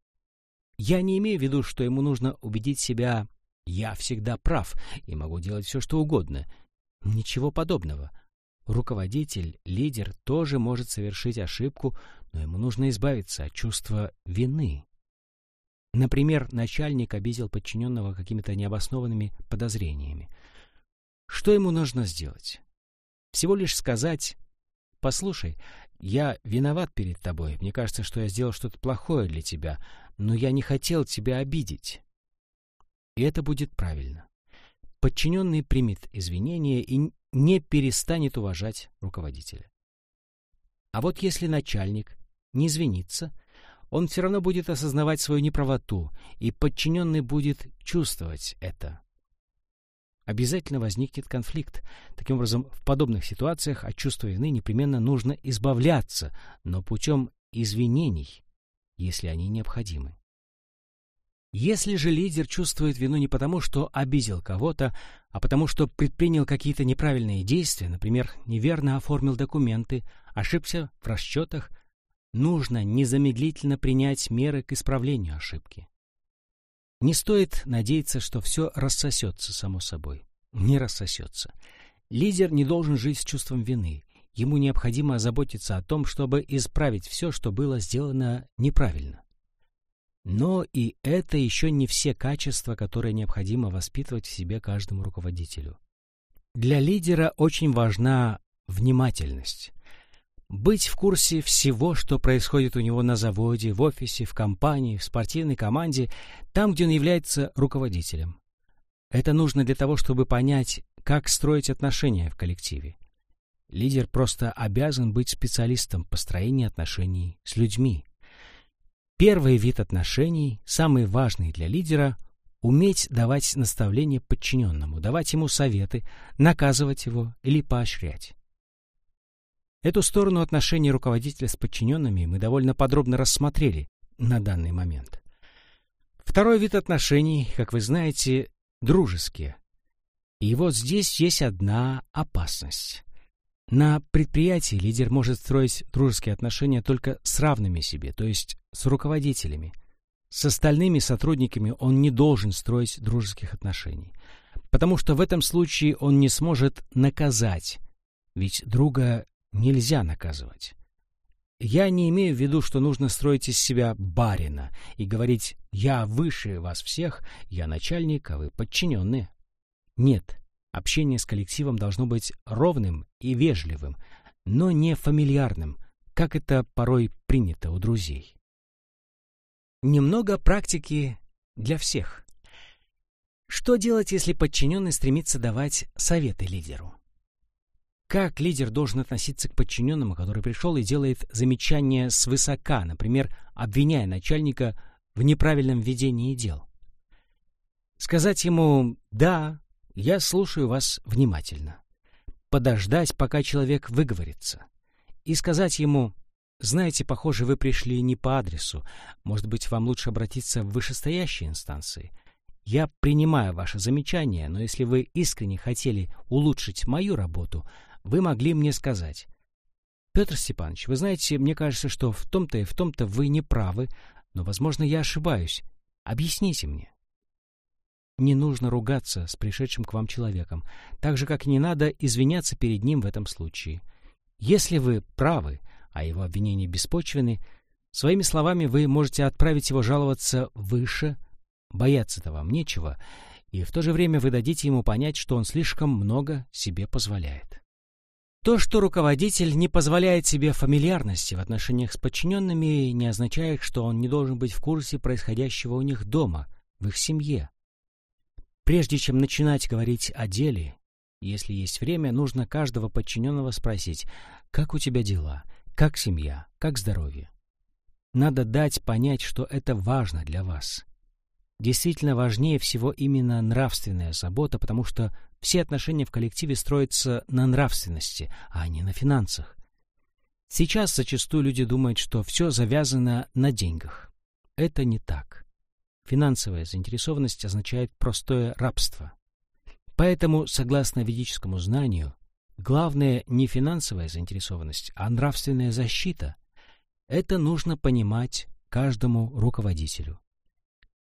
Я не имею в виду, что ему нужно убедить себя «я всегда прав и могу делать все, что угодно». Ничего подобного — Руководитель, лидер тоже может совершить ошибку, но ему нужно избавиться от чувства вины. Например, начальник обидел подчиненного какими-то необоснованными подозрениями. Что ему нужно сделать? Всего лишь сказать «Послушай, я виноват перед тобой. Мне кажется, что я сделал что-то плохое для тебя, но я не хотел тебя обидеть». И это будет правильно. Подчиненный примет извинения и не перестанет уважать руководителя. А вот если начальник не извинится, он все равно будет осознавать свою неправоту, и подчиненный будет чувствовать это. Обязательно возникнет конфликт. Таким образом, в подобных ситуациях от чувства вины непременно нужно избавляться, но путем извинений, если они необходимы. Если же лидер чувствует вину не потому, что обидел кого-то, а потому что предпринял какие-то неправильные действия, например, неверно оформил документы, ошибся в расчетах, нужно незамедлительно принять меры к исправлению ошибки. Не стоит надеяться, что все рассосется само собой. Не рассосется. Лидер не должен жить с чувством вины. Ему необходимо заботиться о том, чтобы исправить все, что было сделано неправильно. Но и это еще не все качества, которые необходимо воспитывать в себе каждому руководителю. Для лидера очень важна внимательность. Быть в курсе всего, что происходит у него на заводе, в офисе, в компании, в спортивной команде, там, где он является руководителем. Это нужно для того, чтобы понять, как строить отношения в коллективе. Лидер просто обязан быть специалистом по строению отношений с людьми. Первый вид отношений, самый важный для лидера — уметь давать наставления подчиненному, давать ему советы, наказывать его или поощрять. Эту сторону отношений руководителя с подчиненными мы довольно подробно рассмотрели на данный момент. Второй вид отношений, как вы знаете, дружеские. И вот здесь есть одна опасность. На предприятии лидер может строить дружеские отношения только с равными себе, то есть с руководителями. С остальными сотрудниками он не должен строить дружеских отношений, потому что в этом случае он не сможет наказать, ведь друга нельзя наказывать. Я не имею в виду, что нужно строить из себя барина и говорить «я выше вас всех, я начальник, а вы подчиненные». Нет, Общение с коллективом должно быть ровным и вежливым, но не фамильярным, как это порой принято у друзей. Немного практики для всех. Что делать, если подчиненный стремится давать советы лидеру? Как лидер должен относиться к подчиненному, который пришел и делает замечания свысока, например, обвиняя начальника в неправильном ведении дел? Сказать ему «да», Я слушаю вас внимательно. Подождать, пока человек выговорится. И сказать ему, знаете, похоже, вы пришли не по адресу. Может быть, вам лучше обратиться в вышестоящие инстанции. Я принимаю ваше замечание, но если вы искренне хотели улучшить мою работу, вы могли мне сказать. Петр Степанович, вы знаете, мне кажется, что в том-то и в том-то вы не правы, но, возможно, я ошибаюсь. Объясните мне. Не нужно ругаться с пришедшим к вам человеком, так же, как не надо извиняться перед ним в этом случае. Если вы правы, а его обвинения беспочвены, своими словами вы можете отправить его жаловаться выше, бояться-то вам нечего, и в то же время вы дадите ему понять, что он слишком много себе позволяет. То, что руководитель не позволяет себе фамильярности в отношениях с подчиненными, не означает, что он не должен быть в курсе происходящего у них дома, в их семье. Прежде чем начинать говорить о деле, если есть время, нужно каждого подчиненного спросить, как у тебя дела, как семья, как здоровье. Надо дать понять, что это важно для вас. Действительно важнее всего именно нравственная забота, потому что все отношения в коллективе строятся на нравственности, а не на финансах. Сейчас зачастую люди думают, что все завязано на деньгах. Это не так. Финансовая заинтересованность означает простое рабство. Поэтому, согласно ведическому знанию, главное не финансовая заинтересованность, а нравственная защита. Это нужно понимать каждому руководителю.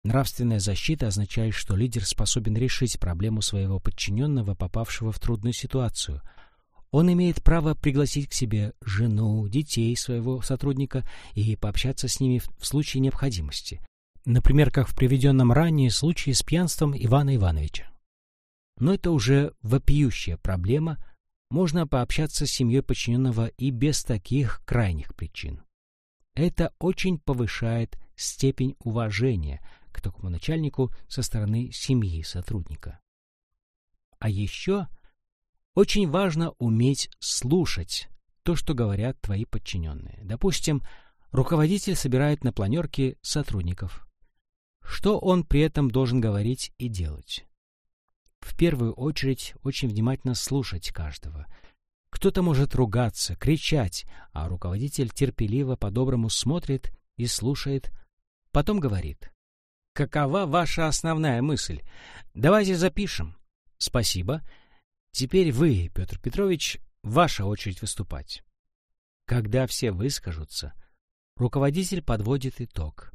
Нравственная защита означает, что лидер способен решить проблему своего подчиненного, попавшего в трудную ситуацию. Он имеет право пригласить к себе жену, детей своего сотрудника и пообщаться с ними в случае необходимости. Например, как в приведенном ранее случае с пьянством Ивана Ивановича. Но это уже вопиющая проблема, можно пообщаться с семьей подчиненного и без таких крайних причин. Это очень повышает степень уважения – к такому начальнику со стороны семьи сотрудника. А еще очень важно уметь слушать то, что говорят твои подчиненные. Допустим, руководитель собирает на планерке сотрудников. Что он при этом должен говорить и делать? В первую очередь очень внимательно слушать каждого. Кто-то может ругаться, кричать, а руководитель терпеливо по-доброму смотрит и слушает, потом говорит. Какова ваша основная мысль? Давайте запишем. Спасибо. Теперь вы, Петр Петрович, ваша очередь выступать. Когда все выскажутся, руководитель подводит итог.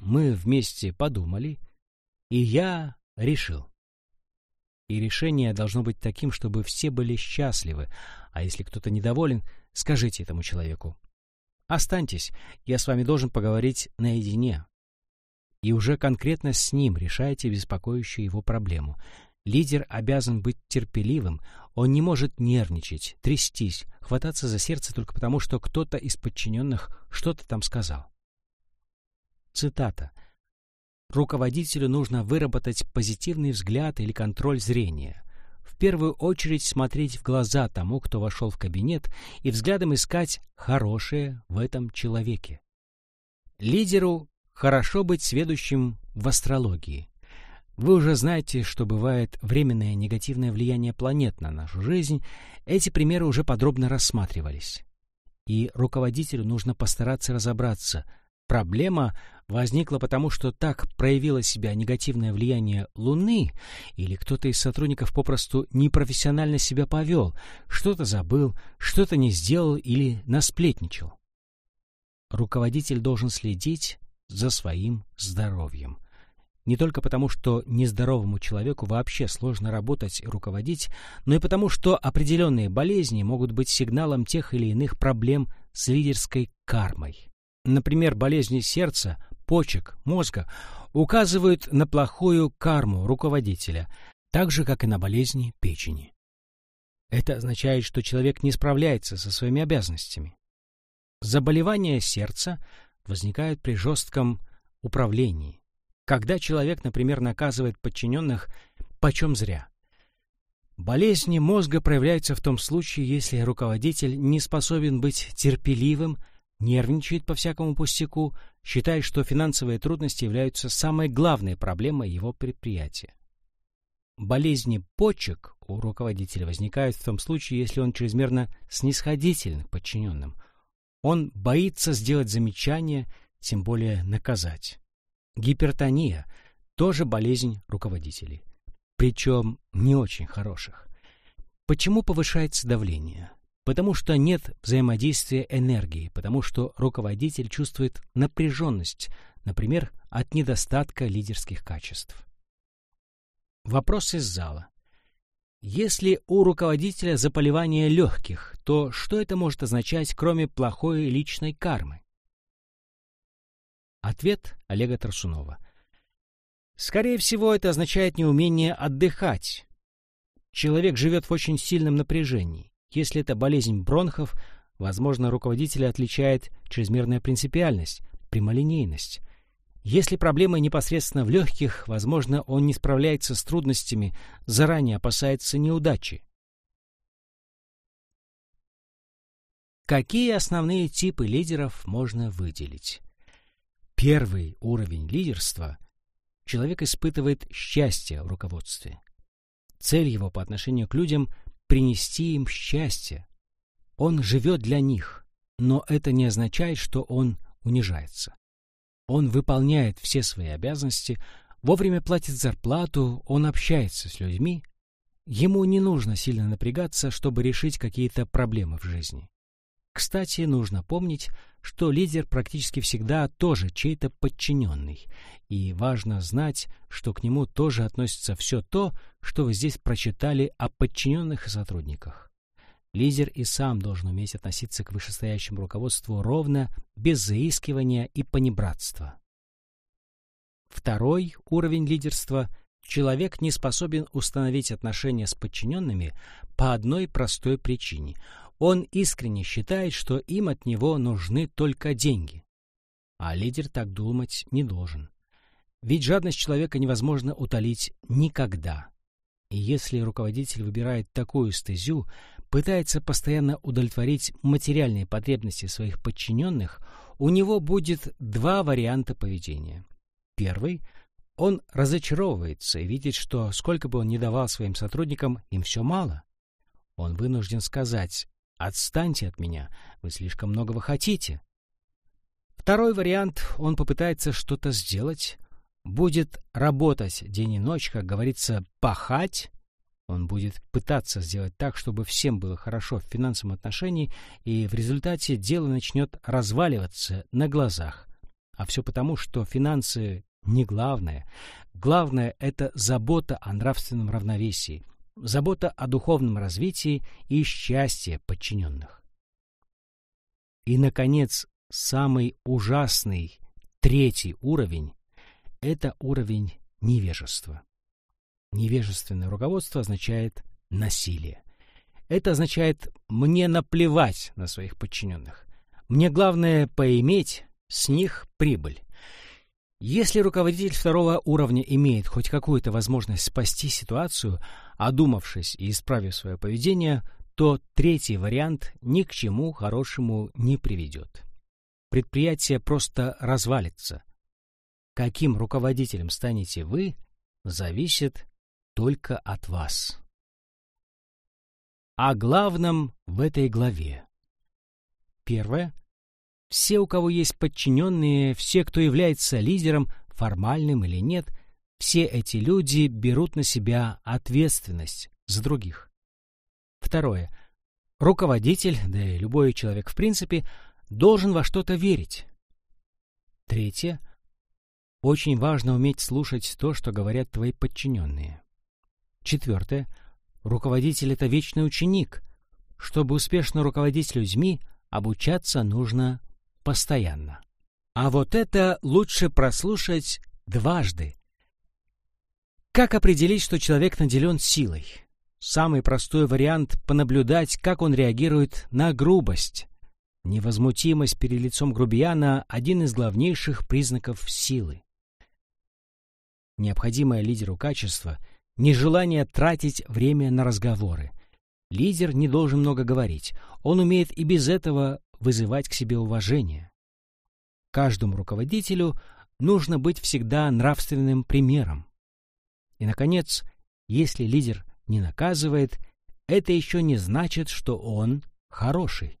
Мы вместе подумали, и я решил. И решение должно быть таким, чтобы все были счастливы, а если кто-то недоволен, скажите этому человеку. Останьтесь, я с вами должен поговорить наедине и уже конкретно с ним решаете беспокоящую его проблему. Лидер обязан быть терпеливым, он не может нервничать, трястись, хвататься за сердце только потому, что кто-то из подчиненных что-то там сказал. Цитата. Руководителю нужно выработать позитивный взгляд или контроль зрения. В первую очередь смотреть в глаза тому, кто вошел в кабинет, и взглядом искать хорошее в этом человеке. Лидеру Хорошо быть сведущим в астрологии. Вы уже знаете, что бывает временное негативное влияние планет на нашу жизнь. Эти примеры уже подробно рассматривались. И руководителю нужно постараться разобраться. Проблема возникла потому, что так проявило себя негативное влияние Луны, или кто-то из сотрудников попросту непрофессионально себя повел, что-то забыл, что-то не сделал или насплетничал. Руководитель должен следить за своим здоровьем. Не только потому, что нездоровому человеку вообще сложно работать и руководить, но и потому, что определенные болезни могут быть сигналом тех или иных проблем с лидерской кармой. Например, болезни сердца, почек, мозга указывают на плохую карму руководителя, так же, как и на болезни печени. Это означает, что человек не справляется со своими обязанностями. Заболевания сердца возникают при жестком управлении, когда человек, например, наказывает подчиненных почем зря. Болезни мозга проявляются в том случае, если руководитель не способен быть терпеливым, нервничает по всякому пустяку, считает, что финансовые трудности являются самой главной проблемой его предприятия. болезни почек у руководителя возникают в том случае, если он чрезмерно снисходителен к подчиненным. Он боится сделать замечание, тем более наказать. Гипертония – тоже болезнь руководителей, причем не очень хороших. Почему повышается давление? Потому что нет взаимодействия энергии, потому что руководитель чувствует напряженность, например, от недостатка лидерских качеств. Вопрос из зала. Если у руководителя заболевание легких, то что это может означать, кроме плохой личной кармы? Ответ Олега Тарсунова. Скорее всего, это означает неумение отдыхать. Человек живет в очень сильном напряжении. Если это болезнь бронхов, возможно, руководителя отличает чрезмерная принципиальность, прямолинейность. Если проблема непосредственно в легких, возможно, он не справляется с трудностями, заранее опасается неудачи. Какие основные типы лидеров можно выделить? Первый уровень лидерства – человек испытывает счастье в руководстве. Цель его по отношению к людям – принести им счастье. Он живет для них, но это не означает, что он унижается. Он выполняет все свои обязанности, вовремя платит зарплату, он общается с людьми. Ему не нужно сильно напрягаться, чтобы решить какие-то проблемы в жизни. Кстати, нужно помнить, что лидер практически всегда тоже чей-то подчиненный, и важно знать, что к нему тоже относится все то, что вы здесь прочитали о подчиненных и сотрудниках. Лидер и сам должен уметь относиться к вышестоящему руководству ровно, без заискивания и понебратства. Второй уровень лидерства – человек не способен установить отношения с подчиненными по одной простой причине – он искренне считает, что им от него нужны только деньги. А лидер так думать не должен. Ведь жадность человека невозможно утолить никогда. И если руководитель выбирает такую стезю, пытается постоянно удовлетворить материальные потребности своих подчиненных, у него будет два варианта поведения. Первый – он разочаровывается и видит, что сколько бы он ни давал своим сотрудникам, им все мало. Он вынужден сказать Отстаньте от меня, вы слишком многого хотите. Второй вариант, он попытается что-то сделать, будет работать день и ночь, как говорится, пахать. Он будет пытаться сделать так, чтобы всем было хорошо в финансовом отношении, и в результате дело начнет разваливаться на глазах. А все потому, что финансы не главное. Главное — это забота о нравственном равновесии — забота о духовном развитии и счастье подчиненных. И, наконец, самый ужасный третий уровень – это уровень невежества. Невежественное руководство означает насилие. Это означает «мне наплевать на своих подчиненных». Мне главное поиметь с них прибыль. Если руководитель второго уровня имеет хоть какую-то возможность спасти ситуацию, одумавшись и исправив свое поведение, то третий вариант ни к чему хорошему не приведет. Предприятие просто развалится. Каким руководителем станете вы, зависит только от вас. О главном в этой главе. Первое – все, у кого есть подчиненные, все, кто является лидером, формальным или нет, все эти люди берут на себя ответственность за других. Второе. Руководитель, да и любой человек в принципе, должен во что-то верить. Третье. Очень важно уметь слушать то, что говорят твои подчиненные. Четвертое. Руководитель — это вечный ученик. Чтобы успешно руководить людьми, обучаться нужно постоянно. А вот это лучше прослушать дважды. Как определить, что человек наделен силой? Самый простой вариант — понаблюдать, как он реагирует на грубость. Невозмутимость перед лицом грубияна — один из главнейших признаков силы. Необходимое лидеру качество — нежелание тратить время на разговоры. Лидер не должен много говорить, он умеет и без этого вызывать к себе уважение. Каждому руководителю нужно быть всегда нравственным примером. И, наконец, Если лидер не наказывает, это еще не значит, что он хороший.